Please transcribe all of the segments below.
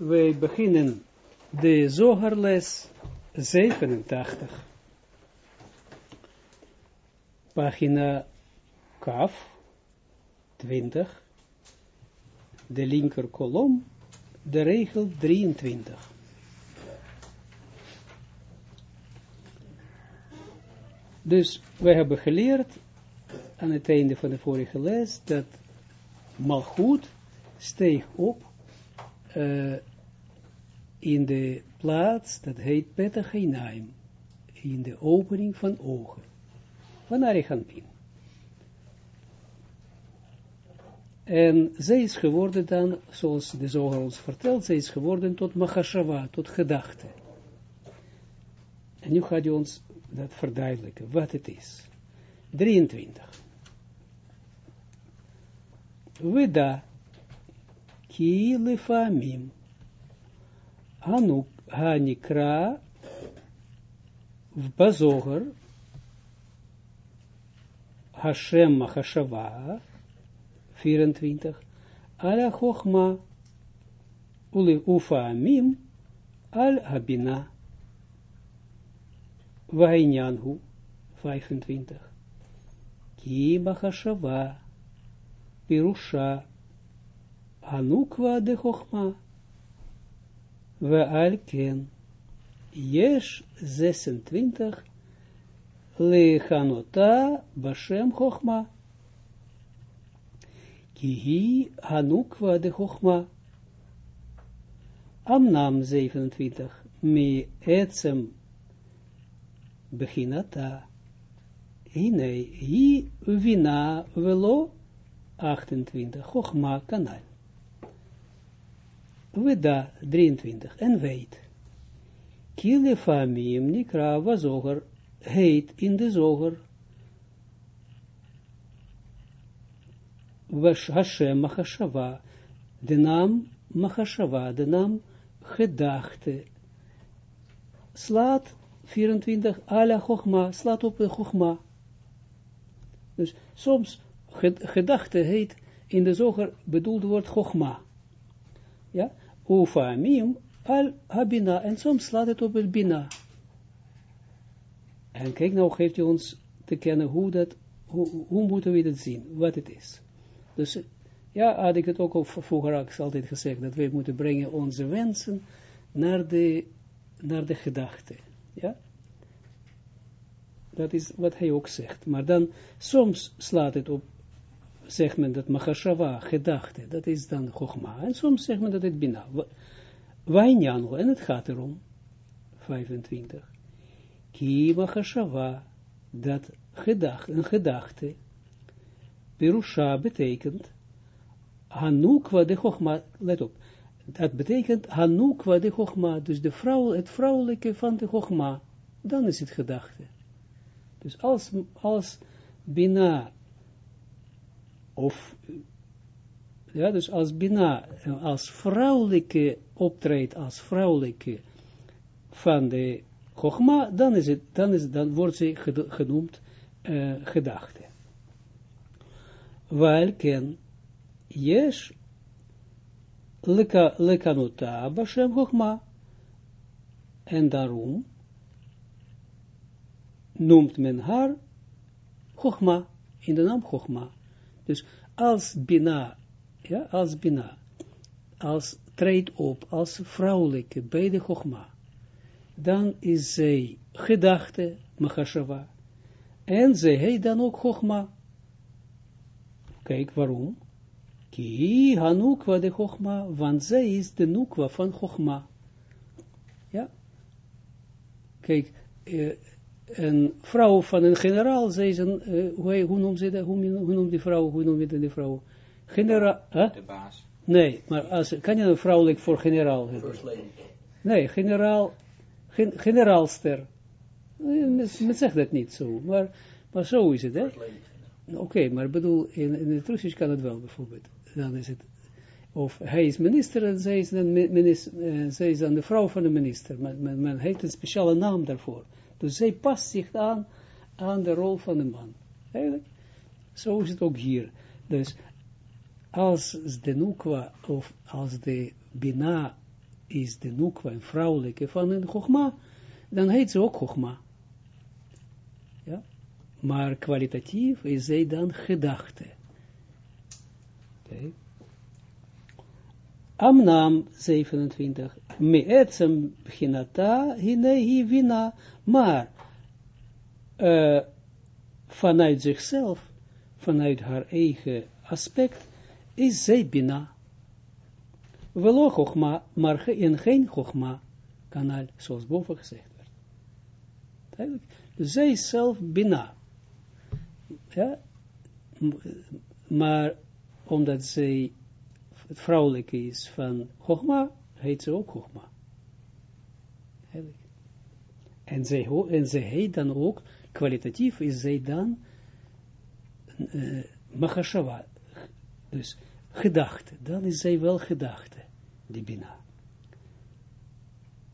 wij beginnen de zogerles 87. Pagina kaf 20. De linker kolom, de regel 23. Dus we hebben geleerd aan het einde van de vorige les dat Malchut steeg op uh, in de plaats, dat heet Petachinaim, in de opening van ogen, van Arichampin. En zij is geworden dan, zoals de zoger ons vertelt, zij is geworden tot Machashava, tot gedachte. En nu gaat hij ons dat verduidelijken, wat het is. 23. Weda, ki lefamim, Hanuk Hanikra Bazoger Hashem Machashava 24 Ala Chochma Ufa Amim Al Habina Vainyanhu 25 Ki Machashava Pirusha Hanukwa de Chochma we alken yesh 26 lechanota bashem chochma. Kihi hanukwa de chochma. Amnam 27 mi etsem beginata hine hi vina velo 28 chochma kanal Weda 23. En weet. Kile famim nikra wazoger heet in de zoger. Was Hashem machashava. De naam machashava. De naam gedachte. Slaat 24. Ala chogma. Slaat op de chogma. Dus soms gedachte heet in de zoger bedoeld wordt chogma. Ja, Ufamim al habina. En soms slaat het op het bina. En kijk nou, geeft hij ons te kennen hoe dat, hoe, hoe moeten we dat zien, wat het is. Dus, ja, had ik het ook al vroeger altijd gezegd, dat we moeten brengen onze wensen naar de, naar de gedachte. Ja? Dat is wat hij ook zegt. Maar dan, soms slaat het op zegt men dat machashava, gedachte, dat is dan chogma. En soms zegt men dat het bina. Wijnjano, en het gaat erom, 25. Ki machashava, dat gedachte, een gedachte, Perusha betekent, Hanukwa de chogma, let op, dat betekent Hanukwa de chogma, dus de vrouw, het vrouwelijke van de chogma, dan is het gedachte. Dus als, als Bina of, ja, dus als Bina, als vrouwelijke optreedt, als vrouwelijke van de Chogma, dan, is het, dan, is, dan wordt ze genoemd uh, gedachte. Welken yes lekanuta bashem Chogma. En daarom noemt men haar Chogma, in de naam Chogma. Dus als Bina, ja, als Bina, als treedt op, als vrouwelijke bij de Chogma, dan is zij gedachte, Machashava, en zij heet dan ook Chogma. Kijk waarom. Ki Hanukwa de Chogma, want zij is de Nukwa van Chogma. Ja. Kijk, eh, een vrouw van een generaal, zei ze, uh, hoe, hoe noemt ze dat, hoe, hoe noemt die vrouw, hoe noemt die vrouw? Generaal, huh? De baas. Nee, maar als, kan je een vrouwelijk voor generaal hebben? Nee, generaal, gen, generaalster. Eh, men zegt dat niet zo, maar, maar zo is het, hè? Oké, okay, maar bedoel, in, in het Russisch kan het wel, bijvoorbeeld. Dan is het, of hij is minister en zij is dan, minister, uh, zij is dan de vrouw van de minister. Men, men, men heeft een speciale naam daarvoor. Dus zij past zich aan, aan de rol van de man. Eigenlijk, zo is het ook hier. Dus als de nukwa, of als de bina is de nukwa een vrouwelijke van een chogma, dan heet ze ook chogma. Ja? Maar kwalitatief is zij dan gedachte. Okay. Amnam 27. Meetzem beginata hinehi vina. Maar uh, vanuit zichzelf, vanuit haar eigen aspect, is zij bina. Velo chogma, maar in geen chogma kanaal, zoals boven gezegd werd. Duidelijk. Zij zelf bina. Ja? Maar omdat zij het vrouwelijke is van chogma, heet ze ook chogma. En zij, en zij heet dan ook, kwalitatief is zij dan uh, machashava. Dus gedachte, dan is zij wel gedachte, die bina.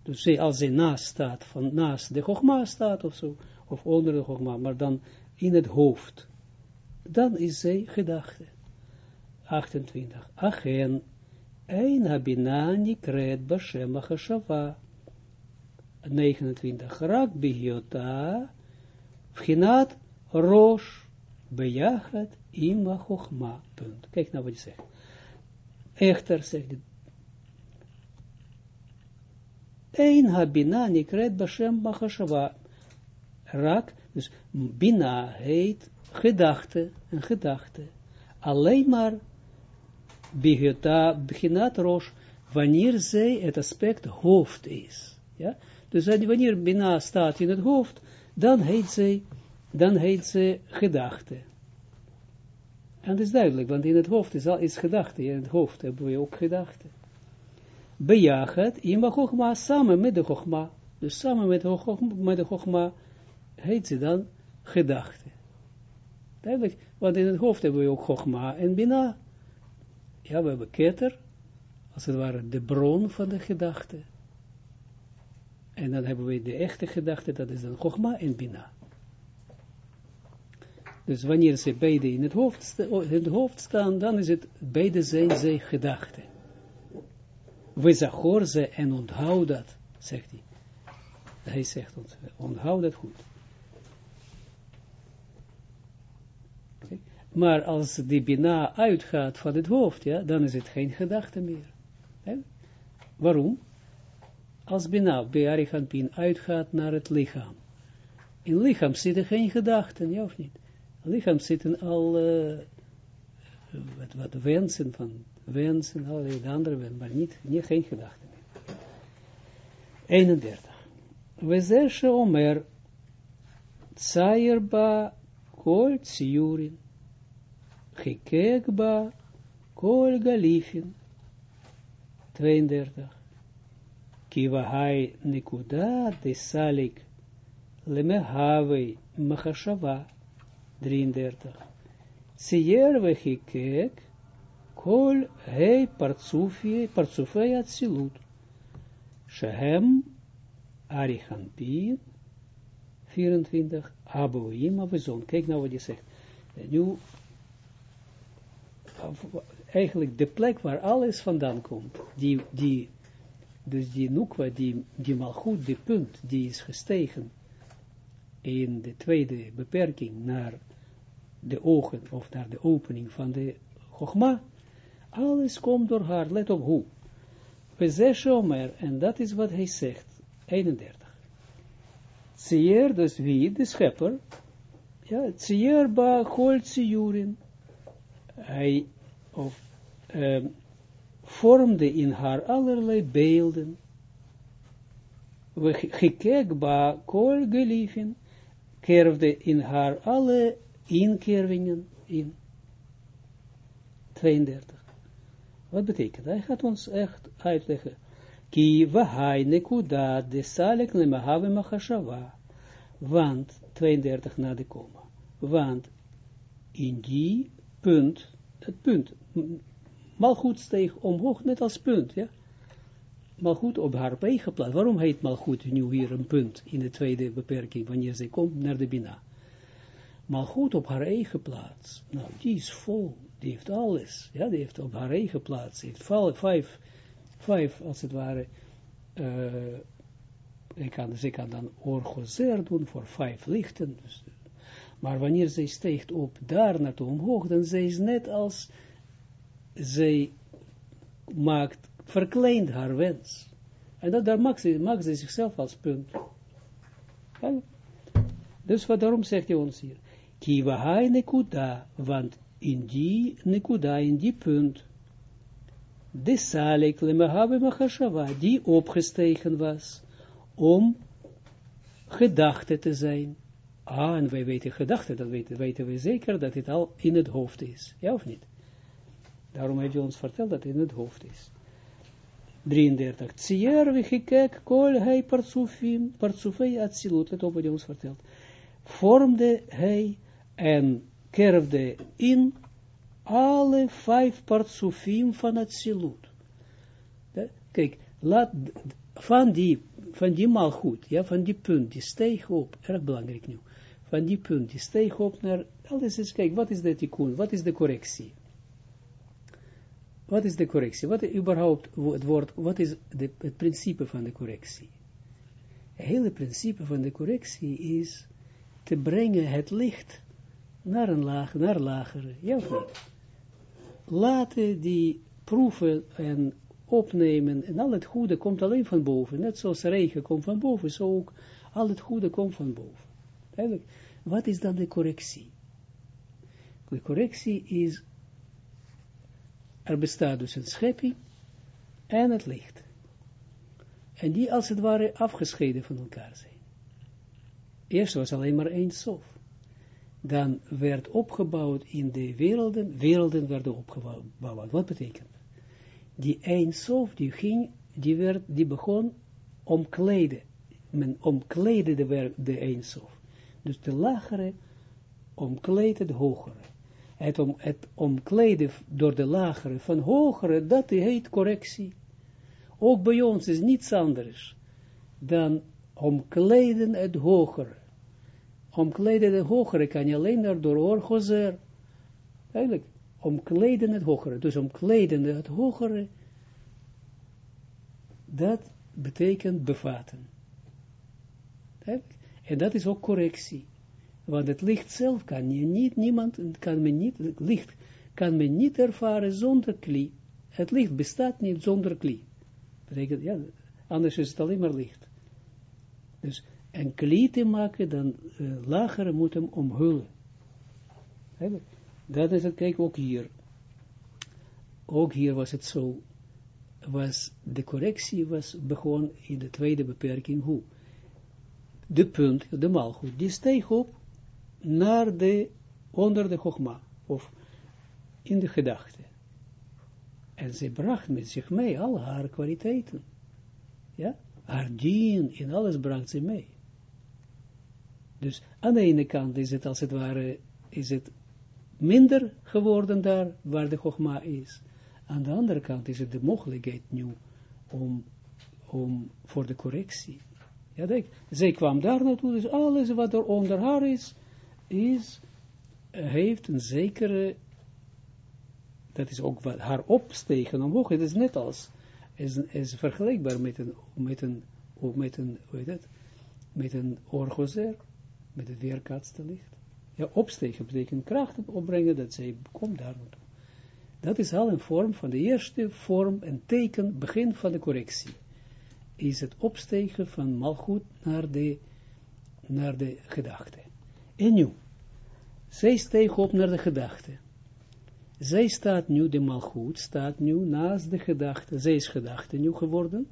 Dus zij, als zij naast staat, van naast de Chogma staat of zo, of onder de Chogma, maar dan in het hoofd, dan is zij gedachte. 28. Achen, ein habina nikret bashem achashava. 29. Rak bihiota, vchinat rosh, bejachet ima chogma. Punt. Kijk nou wat je zegt. Echter, zegt hij. Een habina nikret bashem machashava. Rak, dus bina heet gedachte, een gedachte. Alleen maar bigota, beginat roos, wanneer zij het aspect hoofd is. Ja? Dus wanneer bina staat in het hoofd, dan heet zij, dan heet ze gedachte. En dat is duidelijk, want in het hoofd is al iets gedachte. In het hoofd hebben we ook gedachte. Bejachet, ima chogma, samen met de chogma. Dus samen met de chogma heet ze dan gedachte. Duidelijk, want in het hoofd hebben we ook chogma en bina. Ja, we hebben keter, als het ware de bron van de gedachte. En dan hebben we de echte gedachte, dat is dan chogma en bina. Dus wanneer ze beide in het hoofd, in het hoofd staan, dan is het, beide zijn zij gedachten. We zachor ze en onthoud dat, zegt hij. Hij zegt ons, onthoud dat goed. Maar als die bina uitgaat van het hoofd, ja, dan is het geen gedachte meer. Waarom? Als bina, bij Pin uitgaat naar het lichaam. In lichaam zitten geen gedachten, ja of niet? lichaam zitten al uh, wat, wat wensen van wensen, allerlei andere wensen, maar niet, niet geen gedachten meer. 31. We zeggen omer tsairba kol tsiurin gekekba kol galifin 32. Kivahai nikuda de salik lemehave machashava 33. Sier we gekek, kol hei partsufei atzilut. Shehem arichanpin, 24. Aboim avizon. Kijk nou wat je zegt. Nu, eigenlijk de plek waar alles vandaan komt, die, die, dus die nukwa, die, die malgoed, die punt, die is gestegen in de tweede beperking naar de ogen of naar de opening van de Chogma, alles komt door haar, let op hoe. We zeggen en dat is wat hij zegt, 31. Tsier, dus wie, de schepper, ja, tsier ba tsiurin, hij, of, um, vormde in haar allerlei beelden, we gekek ba kol in haar alle inkervingen in 32. Wat betekent? Hij gaat ons echt uitleggen. Ki vahai nekuda de salek lemahave machashava. Want, 32 na de komma. Want in die punt, het punt, malgoed steeg omhoog net als punt, ja. Malgoed op haar eigen plaats. Waarom heet Malgoed nu hier een punt in de tweede beperking, wanneer zij komt naar de Bina? Malgoed op haar eigen plaats. Nou, die is vol, die heeft alles. Ja, die heeft op haar eigen plaats, heeft vijf vijf, als het ware, uh, ik kan, ze kan dan orgozer doen voor vijf lichten. Dus, maar wanneer zij steekt op daar naartoe omhoog, dan zij is net als zij maakt, verkleint haar wens. En dat, daar maakt ze, maakt ze zichzelf als punt. Dus wat daarom zegt hij ons hier. Kiva hai nekuda, want in die nekuda, in die punt, de salik lemahave machashava, die opgestegen was, om gedachte te zijn. Ah, en wij weten gedachte, dat weten, weten we zeker, dat het al in het hoofd is. Ja of niet? Daarom heeft hij ons verteld dat het in het hoofd is. 33. Tsier gekek kol hij partsufim, partsufei atsilut, let op wat hij ons vertelt. Vormde hij en kerfde in alle vijf partsufim van het silut. Kijk, laat, van die, van die malgoed, ja, van die punt, die steeg op, erg belangrijk nu, van die punt, die steeg op naar, alles is, kijk, wat is de tikkun, wat is de correctie? Wat is de correctie? Wat is überhaupt het woord, wat is het principe van de correctie? Het hele principe van de correctie is te brengen het licht naar een laag, naar lagere, ja? Laten die proeven en opnemen en al het goede komt alleen van boven. Net zoals regen komt van boven, zo ook al het goede komt van boven. Wat is dan de correctie? De correctie is, er bestaat dus een schepping en het licht. En die als het ware afgescheiden van elkaar zijn. Eerst was alleen maar één sof. Dan werd opgebouwd in de werelden, werelden werden opgebouwd. Wat betekent die Eindsof, die ging, die, werd, die begon omkleden. Men omkleedde de, de Eindsof. Dus de lagere omkleedde de hogere. Het, om, het omkleden door de lagere van hogere, dat heet correctie. Ook bij ons is niets anders dan omkleden het hogere. Omkleden het hogere kan je alleen maar door orgozer. Eigenlijk, omkleden het hogere. Dus omkleden het hogere, dat betekent bevatten. En dat is ook correctie. Want het licht zelf kan je niet, niemand kan men niet, het licht kan men niet ervaren zonder kli. Het licht bestaat niet zonder kli. Ja, anders is het alleen maar licht. Dus een kli te maken, dan uh, lagere moet hem omhullen. Dat is het, kijk ook hier. Ook hier was het zo, was de correctie was begon in de tweede beperking hoe. De punt, de malgoed, die steeg op naar de, onder de chogma, of in de gedachte. En ze bracht met zich mee al haar kwaliteiten. Ja, haar dien, in alles bracht ze mee. Dus aan de ene kant is het als het ware, is het minder geworden daar waar de Chogma is. Aan de andere kant is het de mogelijkheid nu om, om voor de correctie. Ja, denk, zij kwam daar naartoe, dus alles wat er onder haar is, is heeft een zekere, dat is ook wat haar opstegen omhoog, het is net als, is, is vergelijkbaar met een, met een, met een, hoe heet het, met een orgozer, met het weerkaatste licht. Ja, opstegen betekent kracht opbrengen, dat zij komt daar naartoe. Dat is al een vorm van de eerste vorm, een teken, begin van de correctie. Is het opstegen van malgoed naar de, naar de gedachte. En nu, zij steeg op naar de gedachte. Zij staat nu, de malgoed staat nu naast de gedachte. Zij is gedachte nu geworden.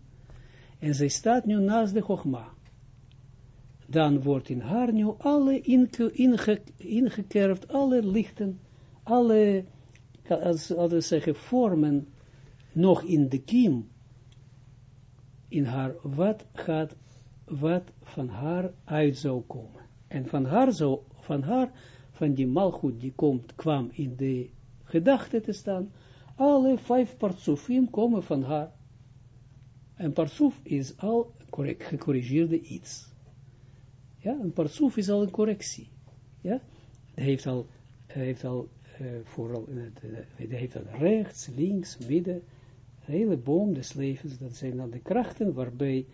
En zij staat nu naast de chogma dan wordt in haar nu alle inge, inge, ingekerfd, alle lichten, alle, als zeggen, vormen, nog in de kiem, in haar, wat gaat, wat van haar uit zou komen. En van haar zou, van haar, van die malgoed die komt, kwam in de gedachte te staan, alle vijf partsofim komen van haar. En partsoef is al gecorrigeerde iets. Ja, een parsoef is al een correctie. Ja, hij heeft al, heeft al uh, vooral, uh, hij heeft al rechts, links, midden, Hele boom des levens, dat zijn dan de krachten waarbij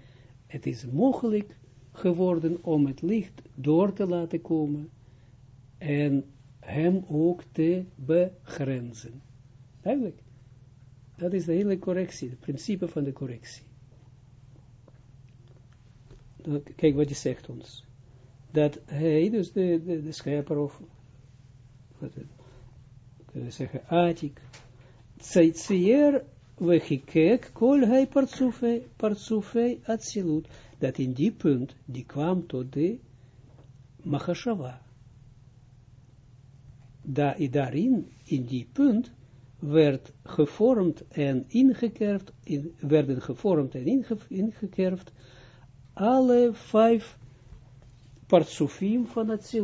het is mogelijk geworden om het licht door te laten komen en hem ook te begrenzen. Duidelijk. Dat is de hele correctie, het principe van de correctie. Kijk wat hij zegt ons. Dat hij, dus de, de, de of, wat kunnen we zeggen, Atik, Tsaitzier wechikek kol hij partsufei atsilut, dat in die punt, die kwam tot de Machashava. Da, daarin, in die punt, werd gevormd en ingekerfd, in, werden gevormd en inge, ingekerfd, alle vijf partsufim van het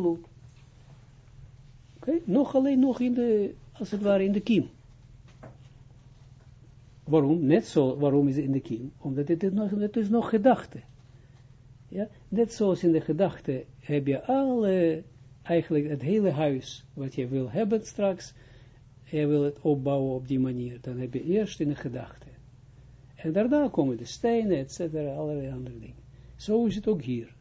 okay? nog alleen nog in de, als het ware in de kiem. Waarom? Net zo, waarom is het in de kiem? Omdat het, nog, het is nog gedachte. Ja, net zoals in de gedachte heb je alle, eigenlijk het hele huis, wat je wil hebben straks, je wil het opbouwen op die manier, dan heb je eerst in de gedachte. En daarna komen de stenen, et cetera, allerlei andere dingen. Zo is het ook hier.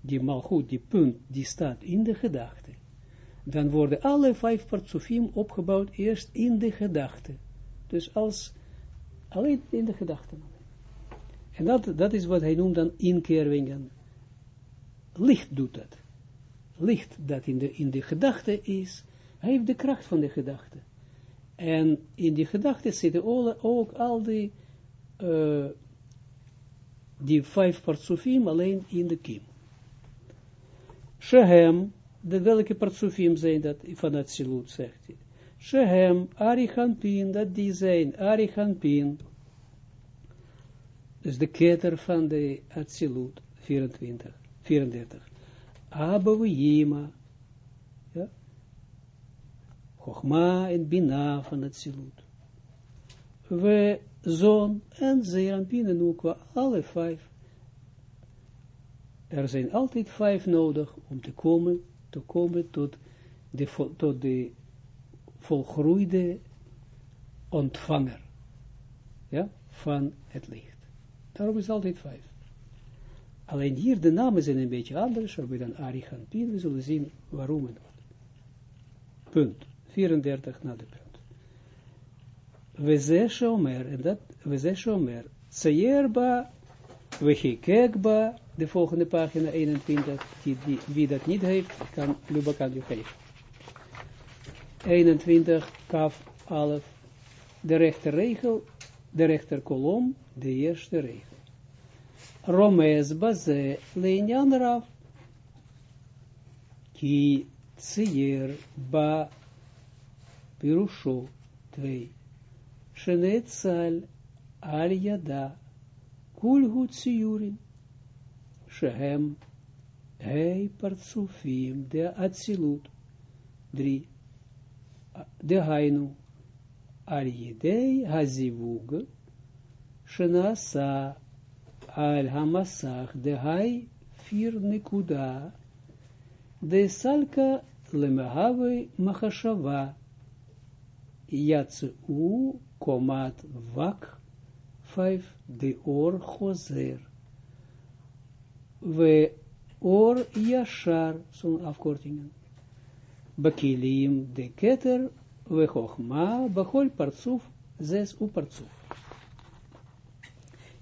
Die malgoed, die punt, die staat in de gedachte. Dan worden alle vijf partsofim opgebouwd eerst in de gedachte. Dus als, alleen in de gedachte. En dat, dat is wat hij noemt dan inkervingen. Licht doet dat. Licht dat in de, in de gedachte is, hij heeft de kracht van de gedachte. En in die gedachte zitten ook al die, uh, die vijf partsofim alleen in de kiem. Shehem, de welke partsofim zijn dat van het zegt hij. Shehem, Arichanpin, dat die zijn, Arichanpin. Dus de keter van de Atsilut, 24, 34. Abouima, ja. Chogma en Bina van het Silut. We zon en Zeranpin en Ukwa, alle vijf. Er zijn altijd vijf nodig om te komen, te komen tot de, tot de volgroeide ontvanger ja, van het licht. Daarom is altijd vijf. Alleen hier de namen zijn een beetje anders, waarbij dan Arigantin, we zullen zien waarom het wordt. Punt. 34 na de punt. We zeshe omer, en dat, we zeshe omer, tsayerba, we gekekba, de volgende pagina 21, die, die, wie dat niet heeft, kan, Luba kan u geven. 21, kaf, alef, de rechter regel, de rechter kolom, de eerste regel. Romes baze leinyan raf, ki tsier ba pirusho 2. Shenet sal al yada kulhu tsiurin. Shehem hei partsufim de atsilut. 3. De hainu al yedei hazivug shenasa al hamasach de hai fir nikuda de salka lemehave machashava u komat vak 5 de or chozer we or yashar zo'n afkortingen bakilim de keter we chochma bachol partsuf zes u partsuf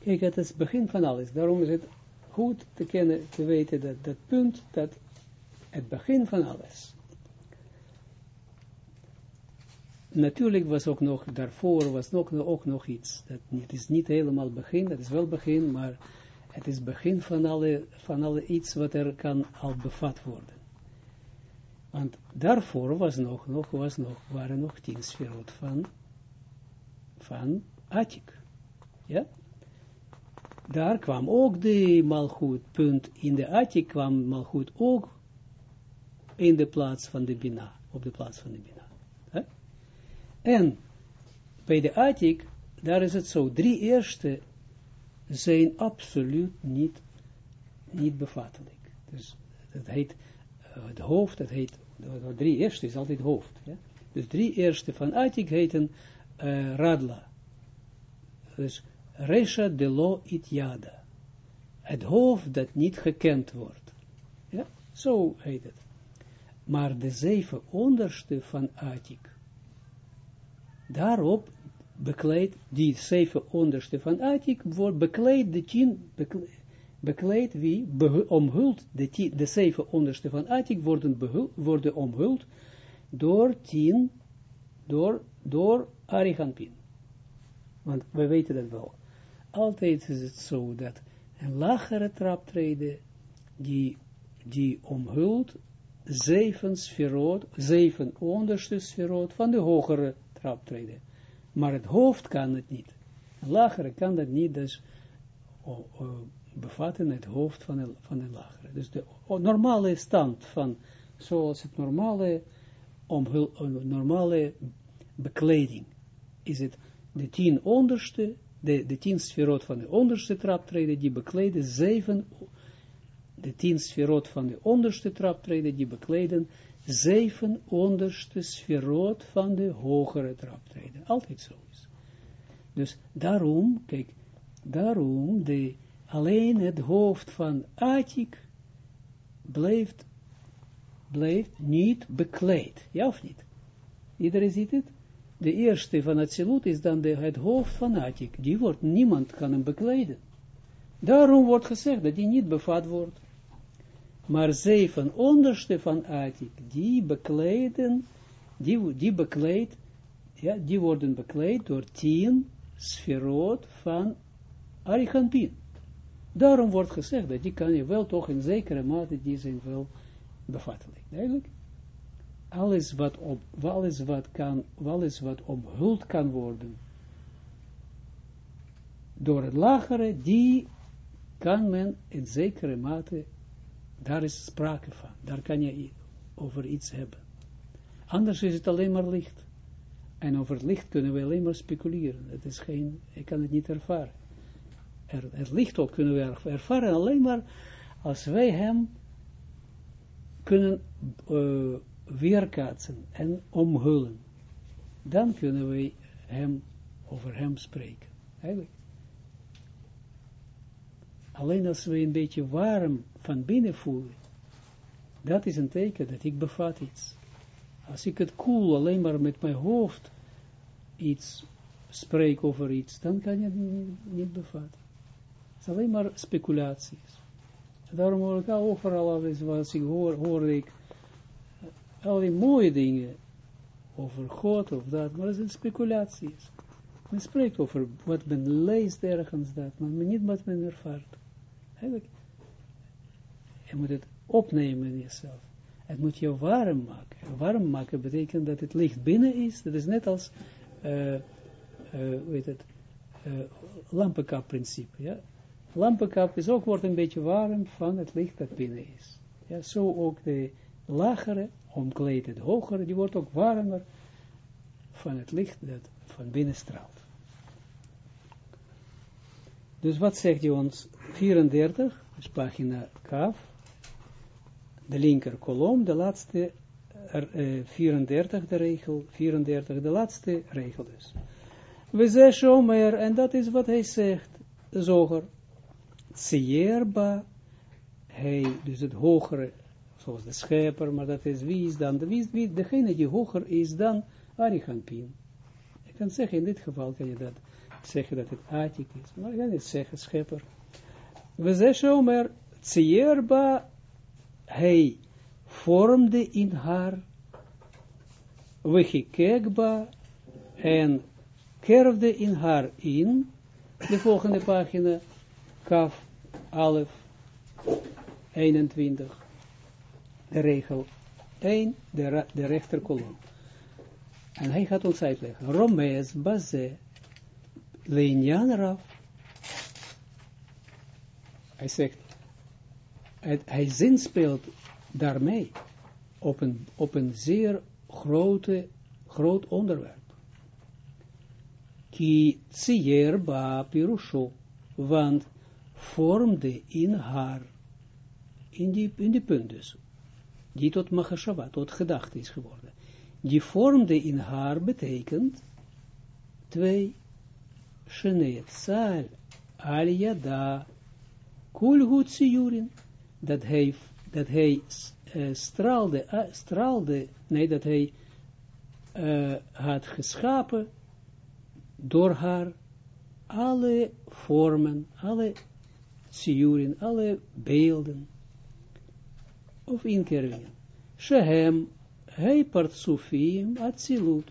Kijk, het is het begin van alles. Daarom is het goed te kennen, te weten dat dat punt, dat het begin van alles. Natuurlijk was ook nog, daarvoor was ook, ook nog iets. Dat, het is niet helemaal begin, het is wel begin, maar het is begin van alle, van alle iets wat er kan al bevat worden. Want daarvoor was nog, nog, was nog, waren nog tien sferot van, van Atik. Ja? daar kwam ook de malgoed, punt, in de Atik kwam malgoed ook in de plaats van de Bina, op de plaats van de Bina. En bij de Atik, daar is het zo, drie eerste zijn absoluut niet, niet bevattelijk. Dus dat heet, het hoofd, dat heet, de, drie eerste is altijd hoofd. Ja? Dus drie eerste van Atik heten uh, Radla. dus Resha de lo it yada. Het hoofd dat niet gekend wordt. Ja, zo heet het. Maar de zeven onderste van Atik, daarop bekleed, die zeven onderste van Atik, wordt bekleed de tien, bekleed, wie, omhuld, de, de zeven onderste van Atik worden, worden omhuld door tien, door, door Ariganpin. Want we weten dat wel. Altijd is het zo dat een lagere traptreden, die, die omhult zeven sferoot, zeven onderste sferoot van de hogere traptreden. Maar het hoofd kan het niet. Een lagere kan dat niet, dus bevatten het hoofd van de, van de lagere. Dus de normale stand van, zoals het normale, omhul, normale bekleding, is het de tien onderste, de, de tien sferot van de onderste traptreden, die bekleden zeven, de tien sferot van de onderste traptreden, die bekleden zeven onderste sferot van de hogere traptreden. Altijd zo is. Dus daarom, kijk, daarom de, alleen het hoofd van Atik blijft, blijft niet bekleed. Ja of niet? Iedereen ziet het? de eerste van het Silut is dan de, het hoofd van Atik. Die wordt, niemand kan hem bekleden. Daarom wordt gezegd dat die niet bevat wordt. Maar zeven onderste van Atik, die bekleden, die, die bekleed, ja, die worden bekleed door tien sferot van Arichampin. Daarom wordt gezegd dat die kan je wel toch in zekere mate, die zijn wel bevattelijk. Duidelijk? alles wat, op, alles wat kan, alles wat omhuld kan worden, door het lagere, die kan men in zekere mate, daar is sprake van, daar kan je over iets hebben. Anders is het alleen maar licht. En over het licht kunnen we alleen maar speculeren. Het is geen, ik kan het niet ervaren. Er, het licht ook kunnen we ervaren alleen maar als wij hem kunnen uh, weerkaatsen en omhullen, dan kunnen we hem, over hem spreken. Eigenlijk. Alleen als we een beetje warm van binnen voelen, dat is een teken dat ik bevat iets. Als ik het koel alleen maar met mijn hoofd iets spreek over iets, dan kan je het niet bevatten. Het is alleen maar speculaties. Daarom hoor ik overal wat ik hoor, hoor ik al die mooie dingen over God of dat, maar het zijn speculaties. Men spreekt over wat men leest ergens dat, maar niet wat men ervaart. Eigenlijk, je moet het opnemen in jezelf. Het moet je warm maken. Warm maken betekent dat het licht binnen is. Dat is net als, uh, uh, het, uh, lampenkap. Ja? Lampenkap is ook, wordt een beetje warm van het licht dat binnen is. Ja, zo ook de lagere omkleed het hogere, die wordt ook warmer van het licht dat van binnen straalt. Dus wat zegt hij ons? 34, dus pagina Kaf, de linker kolom, de laatste, uh, 34, de regel, 34, de laatste regel dus. We zeggen Shomer, en dat is wat hij zegt, zoger, Tsierba, hij, dus het hogere zoals de schepper, maar dat is, wie is dan, de, wie, wie, degene die hoger is dan Arichampin. Je kan zeggen, in dit geval kan je dat zeggen dat het Atik is, maar je kan niet zeggen schepper. We zeggen Omer, Tsierba, hij vormde in haar, Wechikekba, en kerfde in haar in, de volgende pagina, Kaf, Alef, 21 de regel 1, de, de rechterkolom. En hij gaat ons uitleggen. Romees baze leinyan raf. Hij zegt, het, hij zinspeelt daarmee op een, op een zeer grote, groot onderwerp. Ki tsier ba pirusho, want vormde in haar, in die, in die punt dus, die tot Machashava, tot gedachte is geworden. Die vormde in haar betekent twee Sheneetzal al yada kulhut dat hij, dat hij uh, straalde, uh, straalde, nee, dat hij uh, had geschapen door haar alle vormen, alle tsiurin, alle beelden of inkervingen. Shehem, hij partsufim atzilut,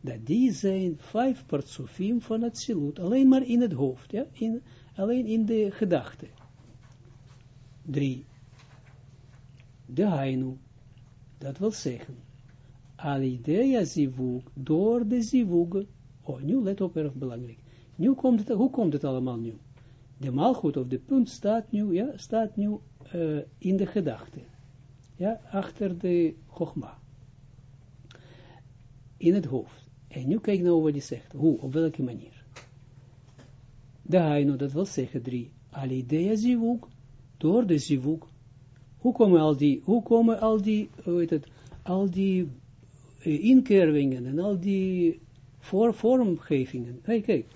dat die zijn vijf partsufim van atzilut, alleen maar in het hoofd, ja, in, alleen in de gedachte. Drie. De hainu, dat wil zeggen, alidea zivug, door de zivug, oh, nu let op, erg belangrijk. Nu komt het, hoe komt het allemaal nu? De malgoed of de punt staat nu, ja, staat nu uh, in de gedachte. Ja, achter de chogma. In het hoofd. En nu kijk nou wat hij zegt. Hoe, op welke manier? De haino, dat wil zeggen drie. Alidea zivug, door de zivug. Hoe komen al die, hoe komen al die, hoe heet het, al die uh, en al die vormgevingen. Kijk, kijk.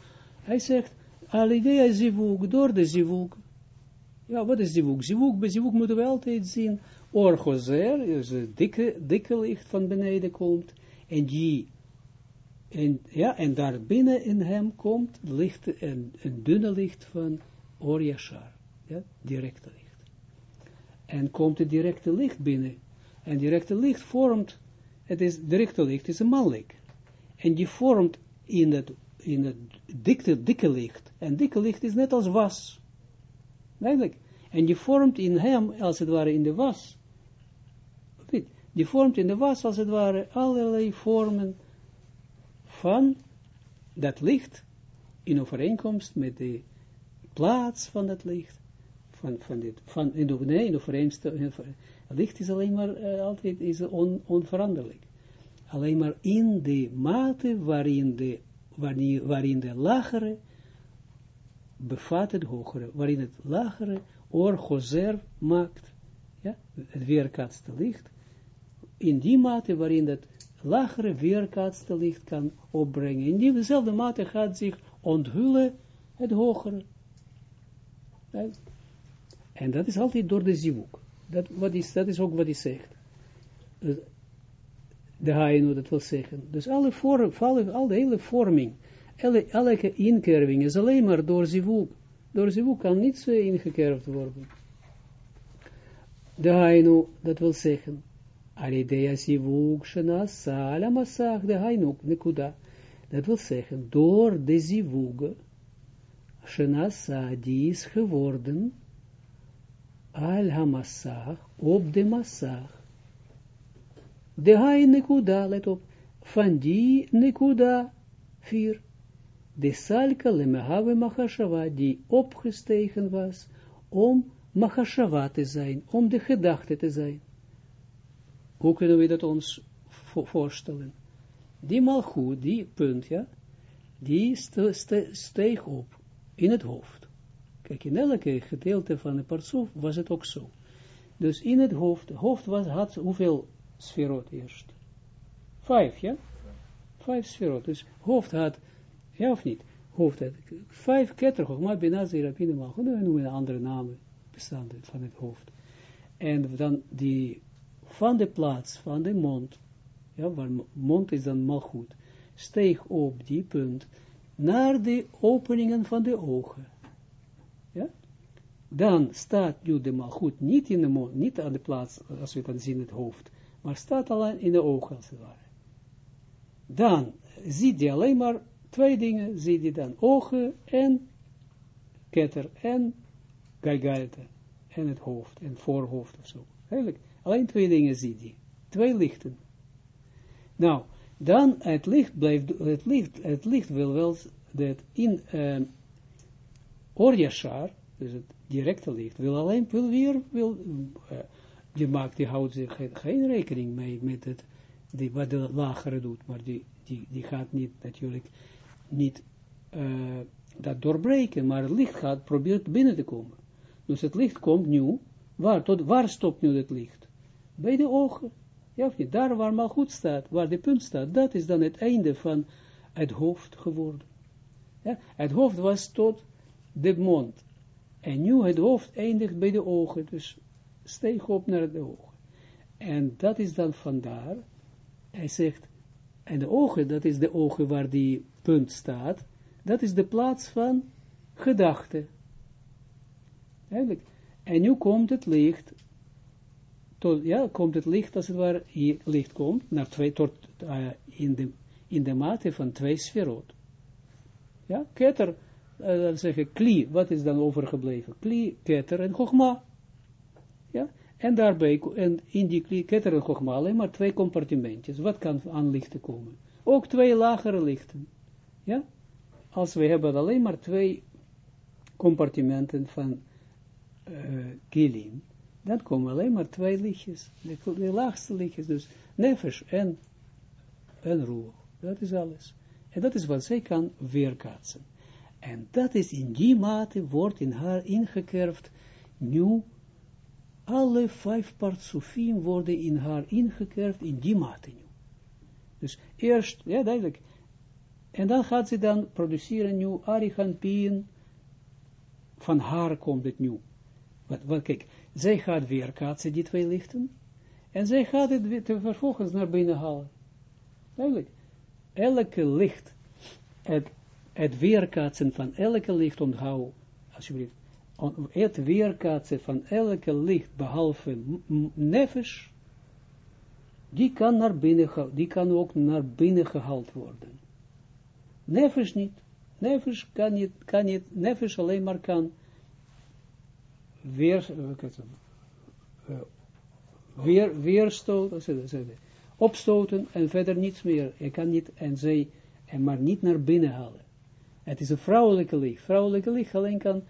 Hij zegt, alidea zivug, door de zivug. Ja, wat is zivug? Zivug, bij zivug moeten we altijd zien, orgozer, dus een dikke, dikke licht van beneden komt, en die, en, ja, en daar binnen in hem komt licht, een, dunne licht van Oriashar, ja, directe licht. En komt het directe licht binnen, en directe licht vormt, het is, directe licht is een mannelijk, en die vormt in het in het dikke, dikke licht. En dikke licht is net als was. Eigenlijk. En die vormt in hem, als het ware, in de was. Die vormt in de was, als het ware, allerlei vormen van dat licht in overeenkomst met de plaats van dat licht. Van, van dit, van, in, nee, in overeenkomst, licht is alleen maar, uh, altijd is on, onveranderlijk. Alleen maar in de mate waarin de waarin, de lagere bevat het hogere, waarin het lagere orgozer maakt, ja, het weerkaatste licht, in die mate waarin het lagere weerkaatste licht kan opbrengen. In diezelfde mate gaat zich onthullen het hogere. En dat is altijd door de zivuk. Dat, wat is, dat is ook wat hij zegt de haino, dat wil zeggen. Dus alle vorm, alle, al de hele vorming, alle, elke inkerving is alleen maar door zivuk. Door zivuk kan niets ingekerfd worden. De haino, dat wil zeggen, alidea zivuk, shena, sala, masach, de haino, nekuda. Dat wil zeggen, door de zivuk, shena, die is geworden, al op de massach. De hai nekuda, let op, van die nekuda, vier, de salka lemehave machashava, die opgestegen was, om machashava te zijn, om de gedachte te zijn. Hoe kunnen we dat ons voorstellen? Die malchut, die punt, ja, die steeg op in het hoofd. Kijk, in elke gedeelte van de partsoef was het ook zo. Dus in het hoofd, hoofd was, had hoeveel sferot eerst. Vijf, ja? Vijf sferot. Dus hoofd had, ja of niet? Hoofd had vijf ketterhoog, maar bijna zerapine mag. We noemen andere namen bestaande van het hoofd. En dan die, van de plaats, van de mond, ja, waar mond is dan steeg op die punt naar de openingen van de ogen. Ja? Dan staat nu de malgoed niet in de mond, niet aan de plaats, als we dan zien het hoofd, maar staat alleen in de ogen als het ware. Dan ziet hij alleen maar twee dingen, ziet hij dan ogen en ketter en galgalte en het hoofd en voorhoofd of zo. Alleen twee dingen ziet hij, twee lichten. Nou, dan het licht blijft, het licht, het licht wil wel, dat in uh, dus het directe licht, wil alleen, wil weer, wil, uh, je maakt, die houdt zich geen, rekening mee met het, die, wat de lagere doet, maar die, die, die gaat niet natuurlijk niet uh, dat doorbreken, maar het licht gaat, probeert binnen te komen. Dus het licht komt nu, waar, tot, waar stopt nu het licht? Bij de ogen. Ja of niet? Daar waar maar goed staat, waar de punt staat, dat is dan het einde van het hoofd geworden. Het hoofd was tot de mond. En nu het hoofd eindigt bij de ogen. Dus steeg op naar de ogen. En dat is dan vandaar, hij zegt, en de ogen, dat is de ogen waar die punt staat, dat is de plaats van gedachte. Eigenlijk. En nu komt het licht, tot, ja, komt het licht, als het ware, hier licht komt, naar twee, tot, uh, in, de, in de mate van twee sferot. Ja, ketter, uh, dan zeggen, kli, wat is dan overgebleven? Kli, ketter en chogma. Ja, en daarbij, en in die ketter en alleen maar twee compartimentjes. Wat kan aan lichten komen? Ook twee lagere lichten. Ja, als we hebben alleen maar twee compartimenten van uh, dan komen alleen maar twee lichtjes, de, laagste lichtjes, dus nefesh en, en roer. Dat is alles. En dat is wat zij kan weerkaatsen. En dat is in die mate, wordt in haar ingekerfd, nu, alle vijf partsofiem worden in haar ingekerfd in die mate nu. Dus eerst, ja duidelijk, en dan gaat ze dan produceren nu Ariganpien, van haar komt het nu. Wat, wat, kijk, zij gaat weerkaatsen die twee lichten, en zij gaat het weer vervolgens naar binnen halen. Duidelijk. Elke licht, het, het weerkaatsen van elke licht, onthoud, alsjeblieft, het weerkaatsen van elke licht, behalve nefesh, die kan, naar binnen, die kan ook naar binnen gehaald worden. Nefesh niet. Nefesh kan niet, kan niet, alleen maar kan weer, uh, weer, weerstoten, opstoten en verder niets meer. Je kan niet, en zij, en maar niet naar binnen halen. Het is een vrouwelijke licht. Vrouwelijke licht alleen kan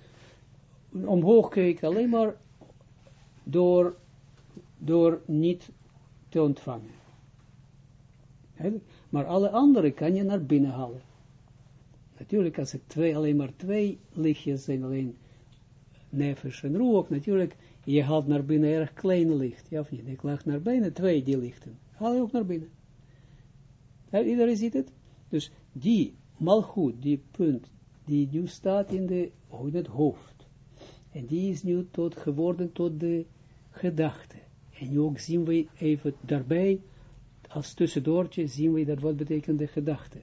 omhoog kijken, alleen maar door, door niet te ontvangen. Maar alle andere kan je naar binnen halen. Natuurlijk, als het twee, alleen maar twee lichtjes zijn, alleen nefesh en rook, natuurlijk, je haalt naar binnen erg klein licht, ja? Ik lag naar binnen twee die lichten. Haal je ook naar binnen. Iedereen ziet het? Dus die malgoed, die punt, die nu staat in, de, in het hoofd. En die is nu tot, geworden tot de gedachte. En nu ook zien we even daarbij, als tussendoortje, zien we dat wat betekent de gedachte.